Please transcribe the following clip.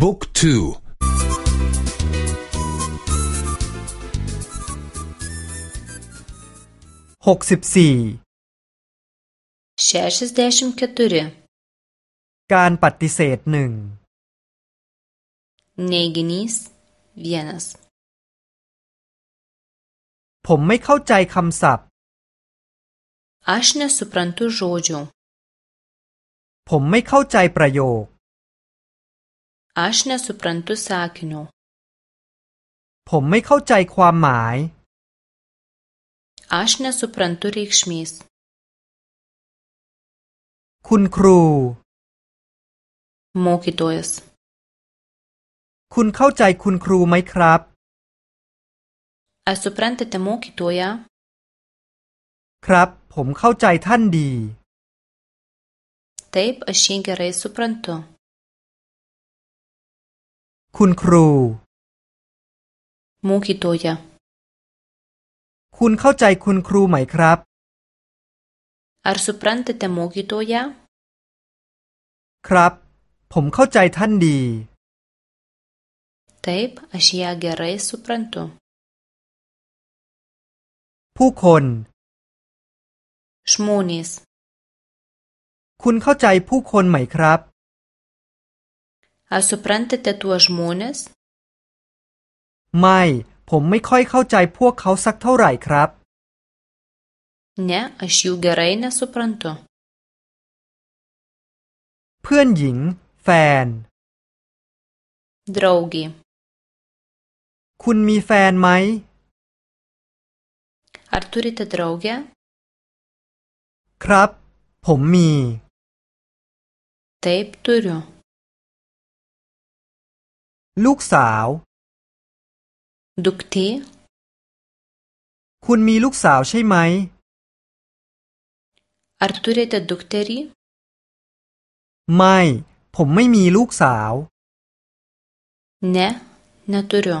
บุ๊กทูหกสิบสี่ šešiasdešimt keturi การปฏิเสธหนึ่ง neiginys vienas ผมไม่เข้าใจคำศัพท์ aš nesuprantu žodžių ผมไม่เข้าใจประโยค aš nesuprantu sakinio ผมไม่เข้าใจความหมาย aš nesuprantu reikšmės คุณครู mokytojas คุณเข้าใจคุณครูไหมครับ ar suprantate mokytoją ครับ ผมเข้าใจท่านดี taip aš jį gerai suprantu คุณครู mokytoja คุณเข้าใจคุณครูไหมครับ ar suprantate mokytoją ครับ ผมเข้าใจท่านดี taip aš ją gerai suprantu ผู้คน žmonės คุณเข้าใจผู้คนไหมครับ ar suprantate tuos žmones ไม่ ผมไม่ค่อยเข้าใจพวกเขาสักเท่าไหร่ครับ ne aš jų gerai nesuprantu เพื่อนหญิง แฟน draugė คุณมีแฟนไหม ar turite draugę ครับ ผมมี taip turiu ลูกสาว duktė คุณมีลูกสาวใช่ไหม ar turite dukterį ไม่ ผมไม่มีลูกสาว ne neturiu